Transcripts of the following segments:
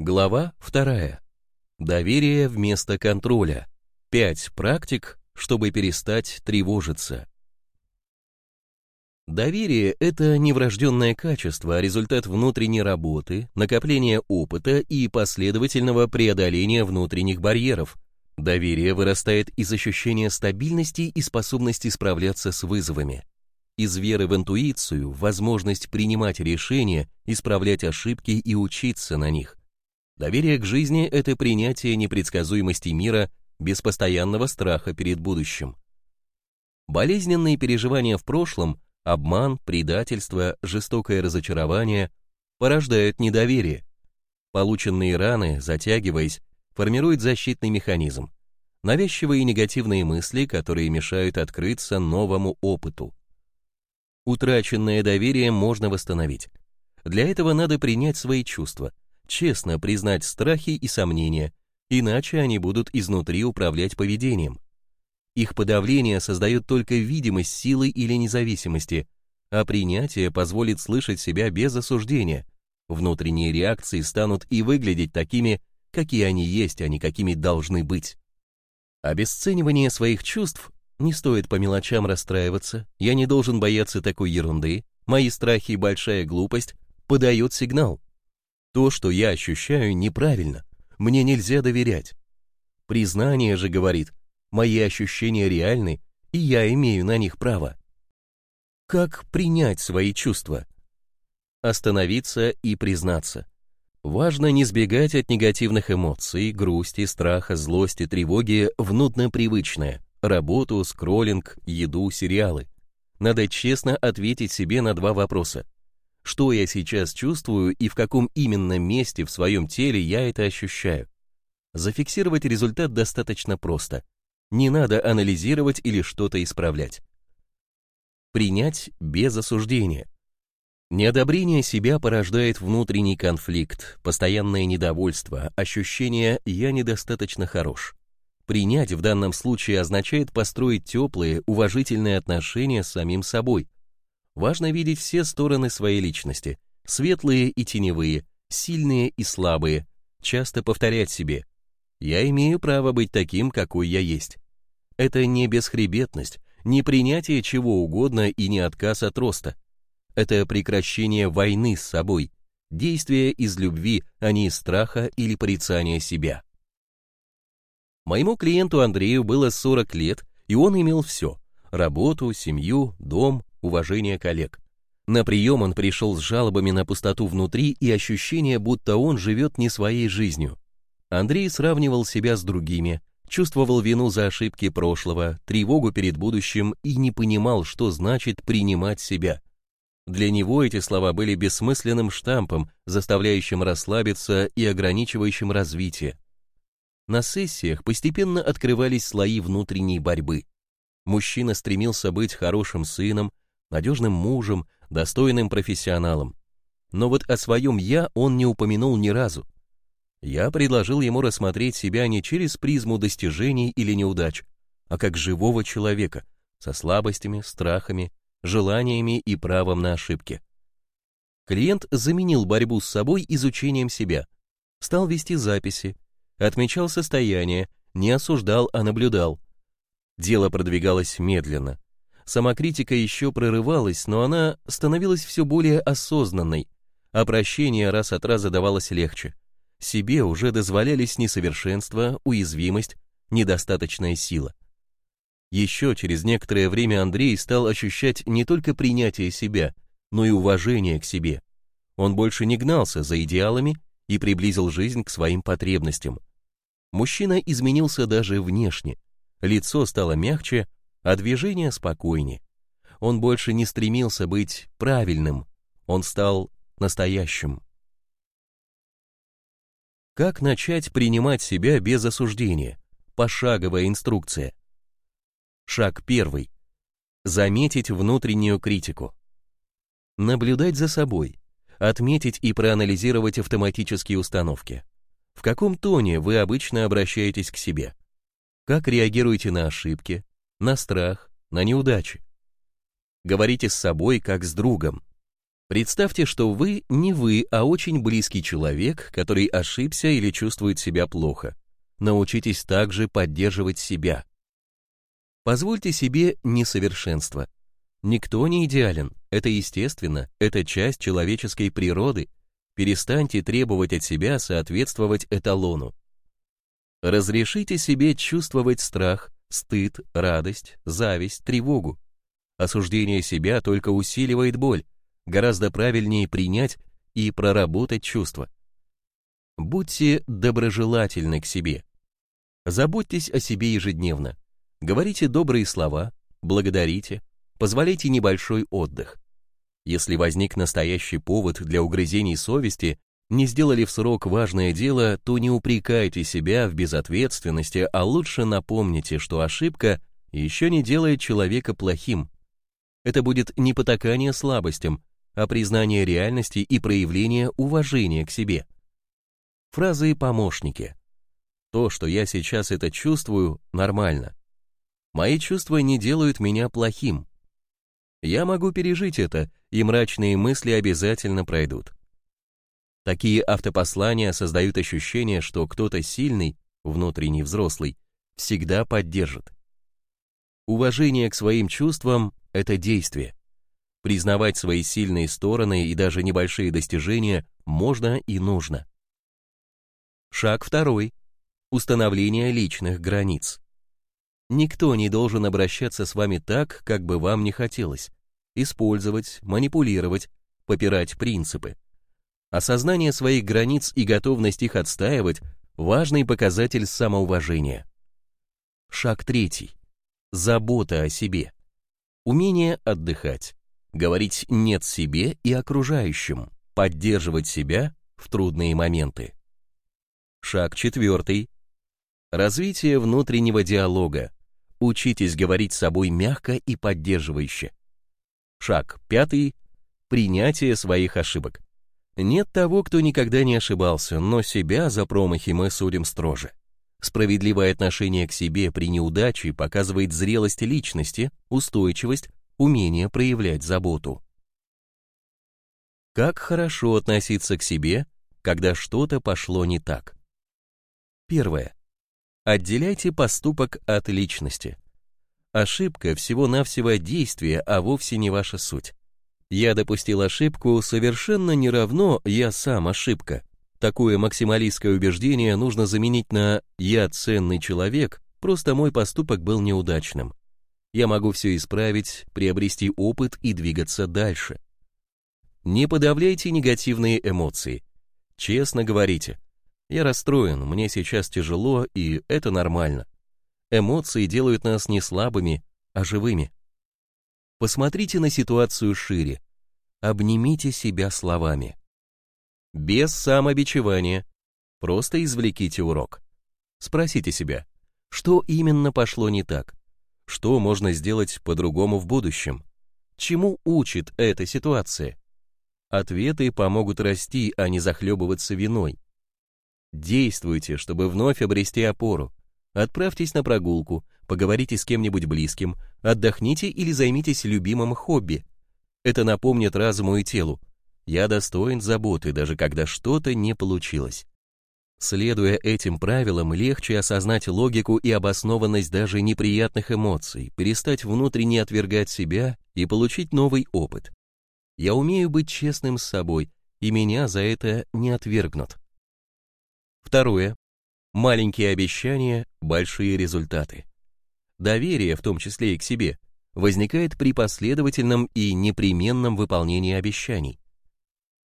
Глава 2. Доверие вместо контроля. Пять практик, чтобы перестать тревожиться. Доверие – это не врожденное качество, а результат внутренней работы, накопления опыта и последовательного преодоления внутренних барьеров. Доверие вырастает из ощущения стабильности и способности справляться с вызовами. Из веры в интуицию, возможность принимать решения, исправлять ошибки и учиться на них. Доверие к жизни – это принятие непредсказуемости мира без постоянного страха перед будущим. Болезненные переживания в прошлом – Обман, предательство, жестокое разочарование порождают недоверие. Полученные раны, затягиваясь, формируют защитный механизм. Навязчивые негативные мысли, которые мешают открыться новому опыту. Утраченное доверие можно восстановить. Для этого надо принять свои чувства, честно признать страхи и сомнения, иначе они будут изнутри управлять поведением. Их подавление создает только видимость силы или независимости, а принятие позволит слышать себя без осуждения. Внутренние реакции станут и выглядеть такими, какие они есть, а не какими должны быть. Обесценивание своих чувств не стоит по мелочам расстраиваться, я не должен бояться такой ерунды, мои страхи и большая глупость подают сигнал. То, что я ощущаю, неправильно, мне нельзя доверять. Признание же говорит, Мои ощущения реальны, и я имею на них право. Как принять свои чувства? Остановиться и признаться. Важно не сбегать от негативных эмоций, грусти, страха, злости, тревоги в нудно-привычное, работу, скроллинг, еду, сериалы. Надо честно ответить себе на два вопроса. Что я сейчас чувствую и в каком именно месте в своем теле я это ощущаю? Зафиксировать результат достаточно просто – не надо анализировать или что-то исправлять. Принять без осуждения. Неодобрение себя порождает внутренний конфликт, постоянное недовольство, ощущение «я недостаточно хорош». Принять в данном случае означает построить теплые, уважительные отношения с самим собой. Важно видеть все стороны своей личности, светлые и теневые, сильные и слабые, часто повторять себе я имею право быть таким, какой я есть. Это не бесхребетность, не принятие чего угодно и не отказ от роста. Это прекращение войны с собой, действие из любви, а не из страха или порицания себя. Моему клиенту Андрею было 40 лет, и он имел все – работу, семью, дом, уважение коллег. На прием он пришел с жалобами на пустоту внутри и ощущение, будто он живет не своей жизнью. Андрей сравнивал себя с другими, чувствовал вину за ошибки прошлого, тревогу перед будущим и не понимал, что значит принимать себя. Для него эти слова были бессмысленным штампом, заставляющим расслабиться и ограничивающим развитие. На сессиях постепенно открывались слои внутренней борьбы. Мужчина стремился быть хорошим сыном, надежным мужем, достойным профессионалом. Но вот о своем «я» он не упомянул ни разу. Я предложил ему рассмотреть себя не через призму достижений или неудач, а как живого человека, со слабостями, страхами, желаниями и правом на ошибки. Клиент заменил борьбу с собой изучением себя, стал вести записи, отмечал состояние, не осуждал, а наблюдал. Дело продвигалось медленно. Самокритика еще прорывалась, но она становилась все более осознанной, а прощение раз от раза давалось легче себе уже дозволялись несовершенство, уязвимость, недостаточная сила. Еще через некоторое время Андрей стал ощущать не только принятие себя, но и уважение к себе. Он больше не гнался за идеалами и приблизил жизнь к своим потребностям. Мужчина изменился даже внешне. Лицо стало мягче, а движение спокойнее. Он больше не стремился быть правильным, он стал настоящим. Как начать принимать себя без осуждения? Пошаговая инструкция. Шаг первый. Заметить внутреннюю критику. Наблюдать за собой. Отметить и проанализировать автоматические установки. В каком тоне вы обычно обращаетесь к себе? Как реагируете на ошибки, на страх, на неудачи? Говорите с собой как с другом. Представьте, что вы не вы, а очень близкий человек, который ошибся или чувствует себя плохо. Научитесь также поддерживать себя. Позвольте себе несовершенство. Никто не идеален, это естественно, это часть человеческой природы. Перестаньте требовать от себя соответствовать эталону. Разрешите себе чувствовать страх, стыд, радость, зависть, тревогу. Осуждение себя только усиливает боль, гораздо правильнее принять и проработать чувства. Будьте доброжелательны к себе. Заботьтесь о себе ежедневно. Говорите добрые слова, благодарите, позволяйте небольшой отдых. Если возник настоящий повод для угрызений совести, не сделали в срок важное дело, то не упрекайте себя в безответственности, а лучше напомните, что ошибка еще не делает человека плохим. Это будет не потакание слабостям, а признание реальности и проявление уважения к себе. Фразы помощники. То, что я сейчас это чувствую, нормально. Мои чувства не делают меня плохим. Я могу пережить это, и мрачные мысли обязательно пройдут. Такие автопослания создают ощущение, что кто-то сильный, внутренний взрослый, всегда поддержит. Уважение к своим чувствам – это действие. Признавать свои сильные стороны и даже небольшие достижения можно и нужно. Шаг второй. Установление личных границ. Никто не должен обращаться с вами так, как бы вам не хотелось. Использовать, манипулировать, попирать принципы. Осознание своих границ и готовность их отстаивать – важный показатель самоуважения. Шаг третий. Забота о себе. Умение отдыхать говорить «нет» себе и окружающим, поддерживать себя в трудные моменты. Шаг четвертый. Развитие внутреннего диалога. Учитесь говорить с собой мягко и поддерживающе. Шаг пятый. Принятие своих ошибок. Нет того, кто никогда не ошибался, но себя за промахи мы судим строже. Справедливое отношение к себе при неудаче показывает зрелость личности, устойчивость, умение проявлять заботу. Как хорошо относиться к себе, когда что-то пошло не так. Первое. Отделяйте поступок от личности. Ошибка всего-навсего действие, а вовсе не ваша суть. Я допустил ошибку совершенно не равно «я сам ошибка». Такое максималистское убеждение нужно заменить на «я ценный человек», просто мой поступок был неудачным я могу все исправить, приобрести опыт и двигаться дальше. Не подавляйте негативные эмоции. Честно говорите, я расстроен, мне сейчас тяжело, и это нормально. Эмоции делают нас не слабыми, а живыми. Посмотрите на ситуацию шире. Обнимите себя словами. Без самобичевания. Просто извлеките урок. Спросите себя, что именно пошло не так? Что можно сделать по-другому в будущем? Чему учит эта ситуация? Ответы помогут расти, а не захлебываться виной. Действуйте, чтобы вновь обрести опору. Отправьтесь на прогулку, поговорите с кем-нибудь близким, отдохните или займитесь любимым хобби. Это напомнит разуму и телу. Я достоин заботы, даже когда что-то не получилось. Следуя этим правилам, легче осознать логику и обоснованность даже неприятных эмоций, перестать внутренне отвергать себя и получить новый опыт. Я умею быть честным с собой, и меня за это не отвергнут. Второе. Маленькие обещания, большие результаты. Доверие, в том числе и к себе, возникает при последовательном и непременном выполнении обещаний.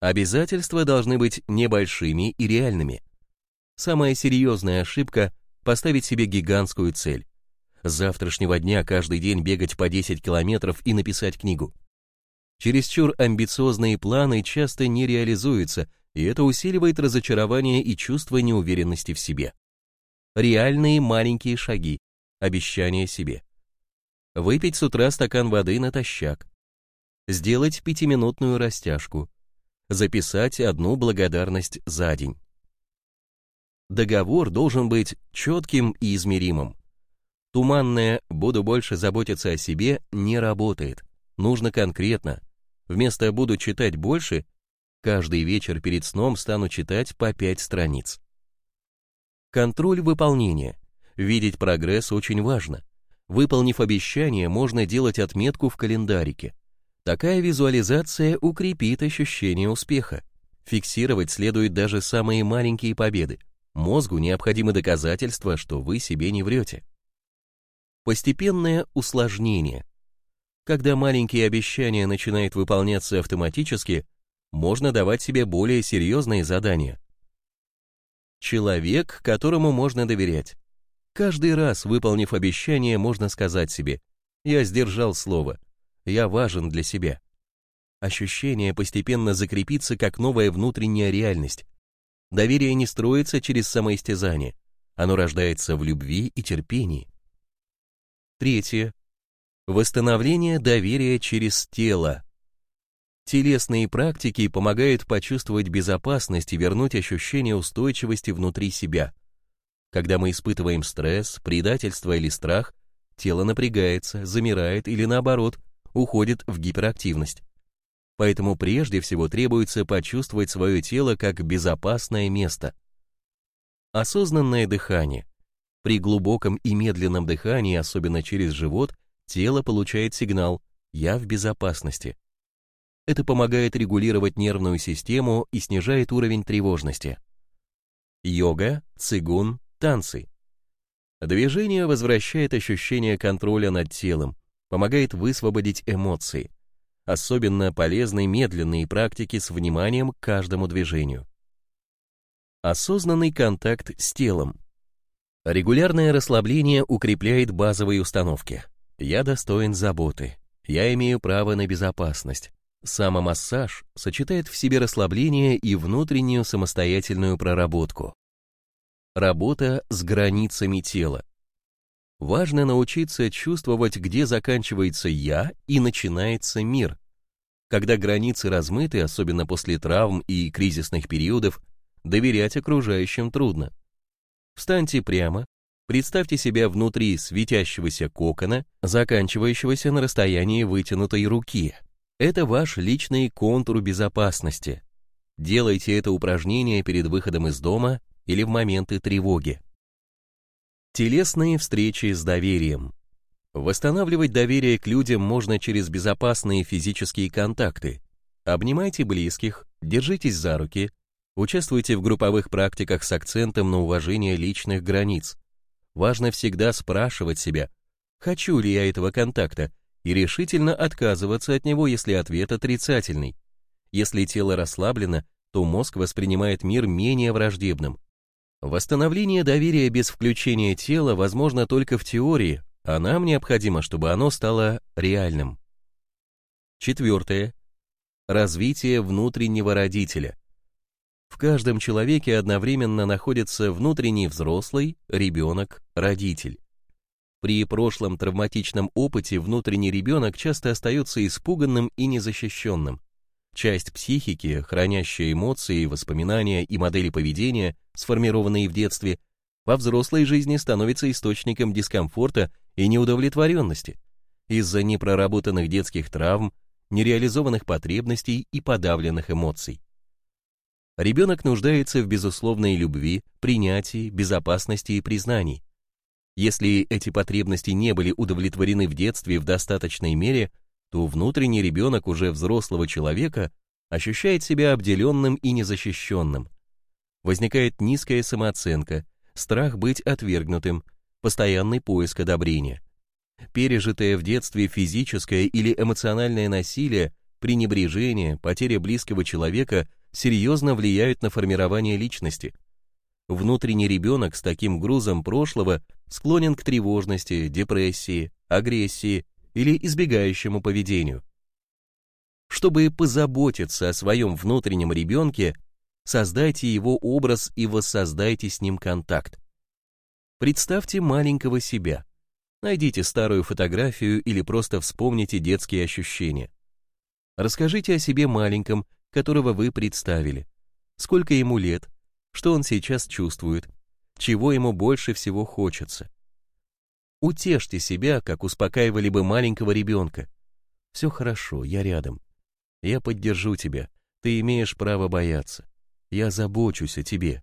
Обязательства должны быть небольшими и реальными – Самая серьезная ошибка – поставить себе гигантскую цель. С завтрашнего дня каждый день бегать по 10 километров и написать книгу. Чересчур амбициозные планы часто не реализуются, и это усиливает разочарование и чувство неуверенности в себе. Реальные маленькие шаги, обещания себе. Выпить с утра стакан воды натощак. Сделать пятиминутную растяжку. Записать одну благодарность за день. Договор должен быть четким и измеримым. Туманное «буду больше заботиться о себе» не работает. Нужно конкретно. Вместо «буду читать больше» каждый вечер перед сном стану читать по 5 страниц. Контроль выполнения. Видеть прогресс очень важно. Выполнив обещание, можно делать отметку в календарике. Такая визуализация укрепит ощущение успеха. Фиксировать следует даже самые маленькие победы. Мозгу необходимы доказательства, что вы себе не врете. Постепенное усложнение. Когда маленькие обещания начинают выполняться автоматически, можно давать себе более серьезные задания. Человек, которому можно доверять. Каждый раз, выполнив обещание, можно сказать себе «Я сдержал слово, я важен для себя». Ощущение постепенно закрепится как новая внутренняя реальность. Доверие не строится через самоистязание, оно рождается в любви и терпении. Третье. Восстановление доверия через тело. Телесные практики помогают почувствовать безопасность и вернуть ощущение устойчивости внутри себя. Когда мы испытываем стресс, предательство или страх, тело напрягается, замирает или наоборот, уходит в гиперактивность. Поэтому прежде всего требуется почувствовать свое тело как безопасное место. Осознанное дыхание. При глубоком и медленном дыхании, особенно через живот, тело получает сигнал «я в безопасности». Это помогает регулировать нервную систему и снижает уровень тревожности. Йога, цигун, танцы. Движение возвращает ощущение контроля над телом, помогает высвободить эмоции. Особенно полезны медленные практики с вниманием к каждому движению. Осознанный контакт с телом. Регулярное расслабление укрепляет базовые установки. Я достоин заботы. Я имею право на безопасность. Самомассаж сочетает в себе расслабление и внутреннюю самостоятельную проработку. Работа с границами тела. Важно научиться чувствовать, где заканчивается «я» и начинается мир. Когда границы размыты, особенно после травм и кризисных периодов, доверять окружающим трудно. Встаньте прямо, представьте себя внутри светящегося кокона, заканчивающегося на расстоянии вытянутой руки. Это ваш личный контур безопасности. Делайте это упражнение перед выходом из дома или в моменты тревоги. Телесные встречи с доверием. Восстанавливать доверие к людям можно через безопасные физические контакты. Обнимайте близких, держитесь за руки, участвуйте в групповых практиках с акцентом на уважение личных границ. Важно всегда спрашивать себя, хочу ли я этого контакта, и решительно отказываться от него, если ответ отрицательный. Если тело расслаблено, то мозг воспринимает мир менее враждебным. Восстановление доверия без включения тела возможно только в теории, а нам необходимо, чтобы оно стало реальным. Четвертое. Развитие внутреннего родителя. В каждом человеке одновременно находится внутренний взрослый, ребенок, родитель. При прошлом травматичном опыте внутренний ребенок часто остается испуганным и незащищенным. Часть психики, хранящая эмоции, воспоминания и модели поведения, сформированные в детстве, во взрослой жизни становится источником дискомфорта и неудовлетворенности из-за непроработанных детских травм, нереализованных потребностей и подавленных эмоций. Ребенок нуждается в безусловной любви, принятии, безопасности и признании. Если эти потребности не были удовлетворены в детстве в достаточной мере, то внутренний ребенок уже взрослого человека ощущает себя обделенным и незащищенным. Возникает низкая самооценка, страх быть отвергнутым, постоянный поиск одобрения. Пережитое в детстве физическое или эмоциональное насилие, пренебрежение, потеря близкого человека серьезно влияют на формирование личности. Внутренний ребенок с таким грузом прошлого склонен к тревожности, депрессии, агрессии, или избегающему поведению. Чтобы позаботиться о своем внутреннем ребенке, создайте его образ и воссоздайте с ним контакт. Представьте маленького себя. Найдите старую фотографию или просто вспомните детские ощущения. Расскажите о себе маленьком, которого вы представили. Сколько ему лет, что он сейчас чувствует, чего ему больше всего хочется. Утешьте себя, как успокаивали бы маленького ребенка. Все хорошо, я рядом. Я поддержу тебя. Ты имеешь право бояться. Я забочусь о тебе.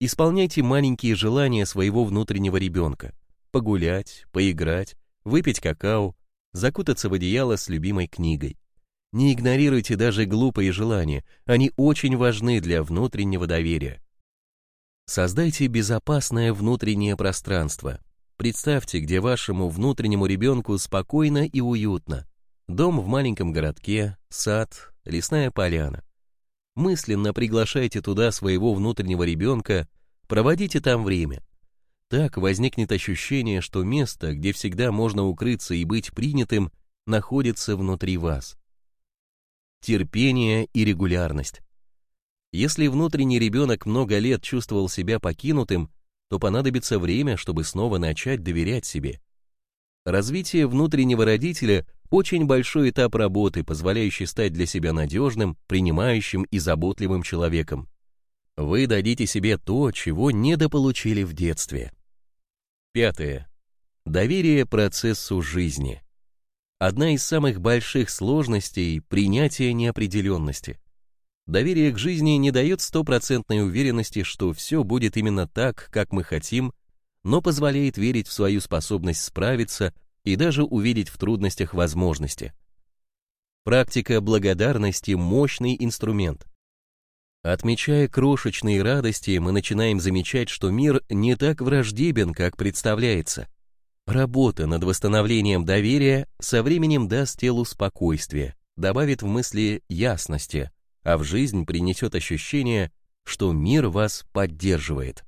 Исполняйте маленькие желания своего внутреннего ребенка. Погулять, поиграть, выпить какао, закутаться в одеяло с любимой книгой. Не игнорируйте даже глупые желания, они очень важны для внутреннего доверия. Создайте безопасное внутреннее пространство. Представьте, где вашему внутреннему ребенку спокойно и уютно. Дом в маленьком городке, сад, лесная поляна. Мысленно приглашайте туда своего внутреннего ребенка, проводите там время. Так возникнет ощущение, что место, где всегда можно укрыться и быть принятым, находится внутри вас. Терпение и регулярность. Если внутренний ребенок много лет чувствовал себя покинутым, то понадобится время, чтобы снова начать доверять себе. Развитие внутреннего родителя – очень большой этап работы, позволяющий стать для себя надежным, принимающим и заботливым человеком. Вы дадите себе то, чего недополучили в детстве. Пятое. Доверие процессу жизни. Одна из самых больших сложностей – принятие неопределенности. Доверие к жизни не дает стопроцентной уверенности, что все будет именно так, как мы хотим, но позволяет верить в свою способность справиться и даже увидеть в трудностях возможности. Практика благодарности – мощный инструмент. Отмечая крошечные радости, мы начинаем замечать, что мир не так враждебен, как представляется. Работа над восстановлением доверия со временем даст телу спокойствие, добавит в мысли ясности – а в жизнь принесет ощущение, что мир вас поддерживает.